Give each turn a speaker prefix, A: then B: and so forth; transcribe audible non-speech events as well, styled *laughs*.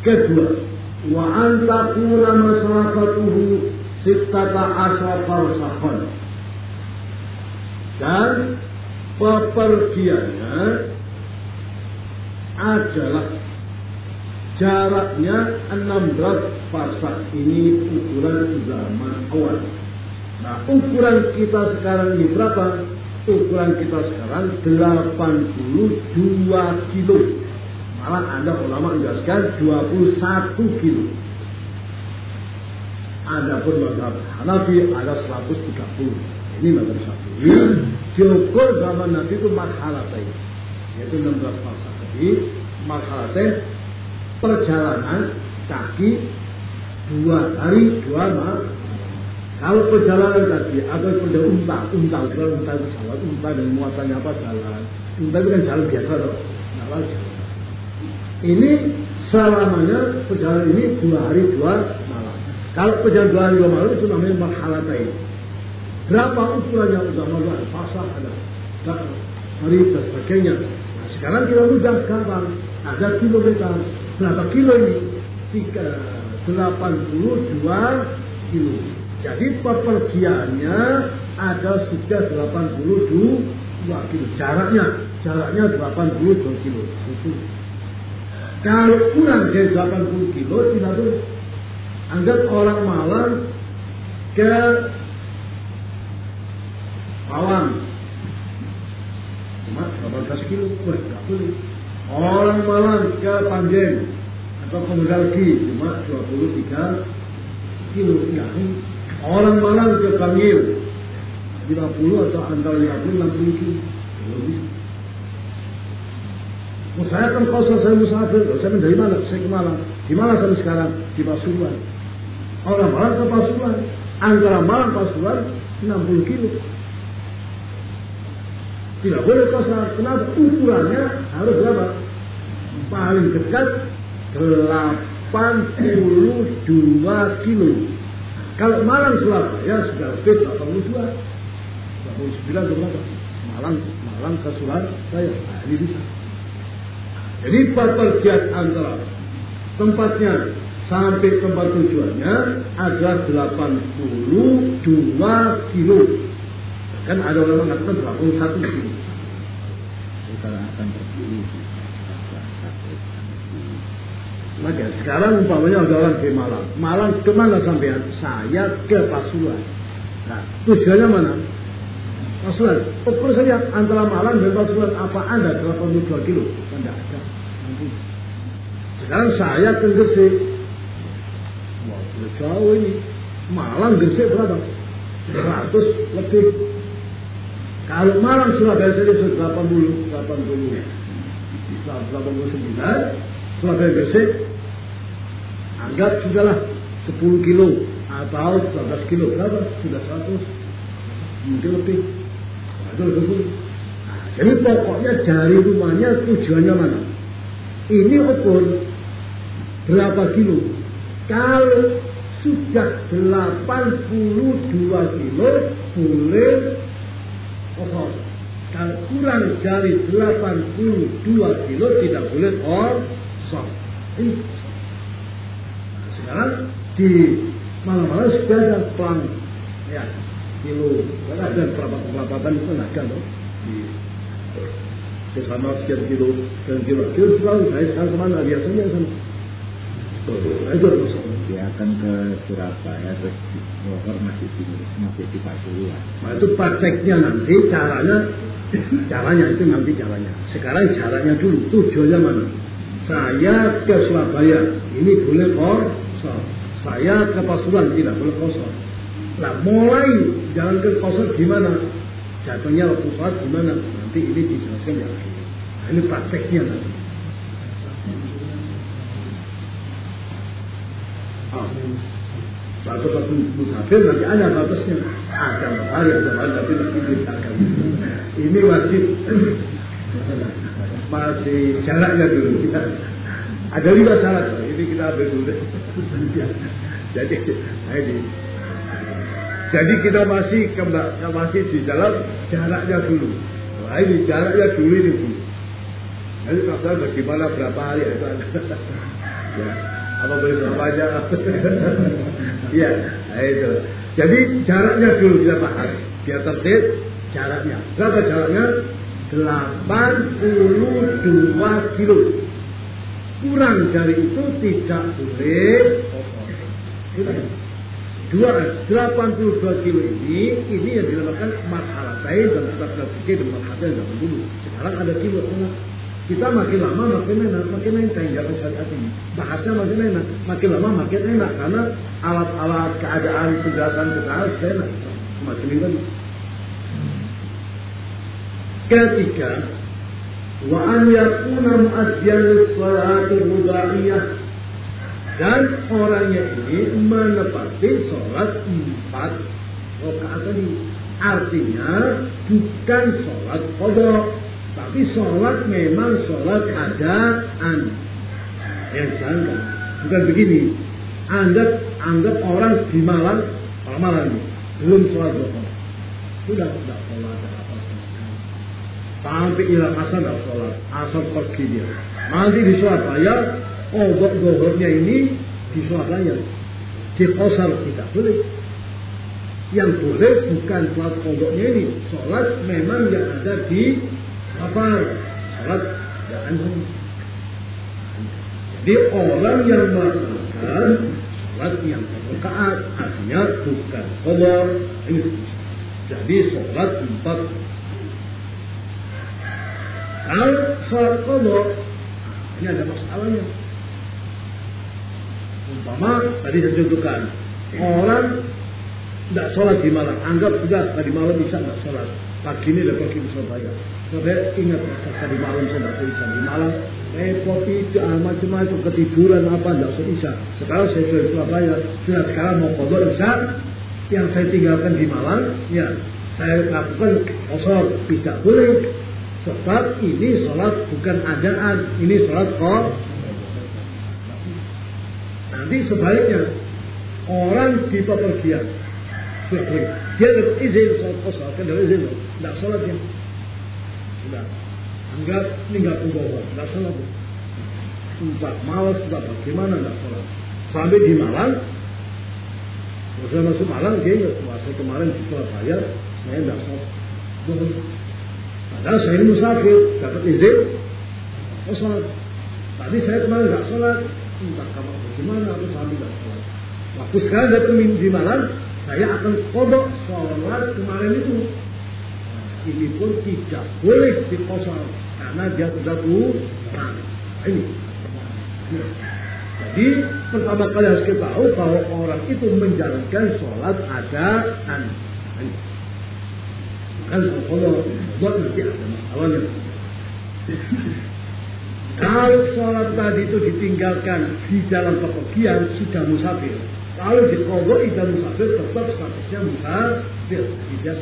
A: Kedua, wa antakuna masyarakatuhu sittata asra farsakhon. Dan pepergiannya adalah jaraknya 16 farsak ini ukuran zaman awal. Nah, ukuran kita sekarang ini berapa? Ukuran kita sekarang 82 kilo. Malah ada ulama menjelaskan 21 kilo. Ada pun mazhab Hanafi ada 130. Ini mazhab Syafi'i. Diukur zaman Nabi itu marhalatain. Yaitu 16 farsak. Jadi marhalatain perjalanan kaki dua hari dua malam kalau perjalanan tadi atau pada unta, unta, kalau unta itu unta dan muatannya apa jalan. Unta itu kan jalan biasa loh, jalan jalan. Ini selamanya perjalanan ini dua hari dua malam. Kalau perjalanan dua hari dua malam itu namanya marhalatain. Berapa ukurannya udah malam, pasah ada, hari dan sebagainya. Nah, sekarang kita mudah gampang, ada kilometer. Berapa kilo ini? Tiga, 82 kilo. Jadi pepergiannya ada sudah 82 kilo. Jaraknya, jaraknya 82 kilo. Itu. Kalau kurang dari 80 kilo, tidak boleh. Anggap orang Malang ke Pawang. Cuma 18 kilo, wah tidak boleh. Orang Malang ke Panjen atau ke Medalki cuma 23 kilo. Ya, Orang Malang ke Bangil 50 atau antara 50 60 kilo. Oh, saya kan kosong, saya musafir. Saya dari mana? Saya ke Malang. Di mana saya sekarang? Di Pasuruan. Orang Malang ke Pasuruan. Antara Malang Pasuruan 60 kilo. Tidak boleh kosong. Kenapa? Ukurannya harus berapa? Paling dekat 82 kilo. Kalau Malang Surabaya sudah lebih 82. 89 berapa? Malang, Malang ke Surabaya. Nah, ini bisa. Jadi pepergian antara tempatnya sampai tempat tujuannya ada 82 kilo. Kan ada orang mengatakan 81 kilo.
B: Kalau akan
A: Maka sekarang umpamanya ada orang di Malang. Malang ke mana sampean? Saya ke Pasuruan. Nah, tujuannya mana? Pasuruan. Ukur saja antara Malang dan Pasuruan apa ada 82 kilo? Tidak ada. Nanti. Sekarang saya ke Gresik. Wah, jauh ini. Malang Gresik berapa? 100 lebih. Kalau Malang Surabaya saja 80, 80, 89, Surabaya Gresik anggap sudahlah 10 kilo atau 12 kilo berapa sudah 100 mungkin lebih nah, jadi pokoknya dari rumahnya tujuannya mana? Ini ukur berapa kilo? Kalau sudah 82 kilo boleh kosong kalau kurang dari 82 kilo tidak boleh kosong ini. Sekarang di malam-malam sudah ada pelang ya kilo karena ada berapa perapatan itu ada loh di sana sekian kilo dan kilo kilo selalu saya sekarang ke mana biasanya masuk
B: dia akan ke Surabaya terus Bogor masih di masih di Pasuruan.
A: Nah itu prakteknya nanti caranya caranya itu nanti caranya. Sekarang caranya dulu tujuannya mana? Saya ke Surabaya ini boleh kosong. Saya ke Pasuruan tidak boleh kosong. Nah mulai jalan ke kosong gimana? Jatuhnya waktu sholat gimana? Nanti ini dijelaskan ya. Nah, ini prakteknya nanti. Oh. Satu satu musafir nanti ada batasnya. Ada hari ada hari tapi nanti diceritakan. Ini masih masih jaraknya dulu. Kita, ada lima syarat. Ini kita ambil dulu. Jadi, ini. Jadi kita masih masih di dalam jaraknya dulu. Nah ini jaraknya dulu ini dulu. Jadi kalau bagaimana berapa hari itu ada. *laughs* Ya, apa boleh apa aja? Iya, *laughs* nah itu. Jadi jaraknya dulu kita bahas. Biar tertib jaraknya. Berapa jaraknya? 82 kilo. Kurang dari itu tidak boleh Dua, 82 kilo ini, ini yang dinamakan marhalah lain dan kita fikir dan marhalah zaman dulu. Sekarang ada kilo, kita makin lama makin enak, makin enteng jalan syariat ini. Bahasnya makin enak, makin lama makin enak karena alat-alat keadaan penjelasan kita harus enak, makin enak. Ketiga, wa an yakuna mu'addiyan salati rubaiyah dan orangnya ini menepati sholat empat rakaat tadi. Artinya bukan sholat kodok, tapi sholat memang sholat adaan. Yang jangan, bukan begini. Anggap anggap orang di malam, malam malam belum sholat duha. Sudah tidak sholat apa Sampai ilah asar tidak sholat, asar pergi dia. Nanti di sholat oh dohornya ini di sholat bayar. Di kosar tidak boleh. Yang boleh bukan sholat kodoknya ini. Sholat memang yang ada di apa? Salat jangan Jadi orang yang melakukan salat yang rakaat artinya bukan kodor ini. Jadi sholat empat. Kalau sholat kodor ini ada masalahnya. Umpama tadi saya contohkan orang tidak sholat di malam, anggap sudah tadi malam bisa tidak sholat, pagi ini udah pergi ke Surabaya. Saya ingat tadi malam saya tidak bisa di malam, repot itu macam-macam ketiduran apa tidak bisa. Sekarang saya sudah di Surabaya, sudah sekarang mau kodok bisa, yang saya tinggalkan di malam, ya saya lakukan kosor tidak boleh. Sebab ini sholat bukan adaan, ini sholat kok. Nanti sebaliknya orang di pepergian, dia dapat izin sholat kosor, kan dapat izin, tidak sholat dia. Sudah. Anggap tinggal pembawa, tidak sholat. Entah malas, entah bagaimana, tidak sholat. Sampai di Malang, sudah masuk Malang, dia ingat, saya kemarin di Surabaya, saya tidak sholat. Padahal saya ini musafir, dapat izin, oh sholat. Tadi saya kemarin tidak sholat, entah kamu bagaimana, aku sampai tidak sholat. Waktu sekarang saya di Malang, saya akan kodok sholat kemarin itu ini pun tidak boleh dikosong karena dia sudah bukan. Ini. Jadi pertama kali harus kita tahu bahwa orang itu menjalankan sholat adaan. Kan kalau buat nanti ada masalahnya. Kalau sholat tadi itu ditinggalkan di dalam pepergian sudah musafir. Kalau dikodok dan musafir tetap statusnya musafir. Tidak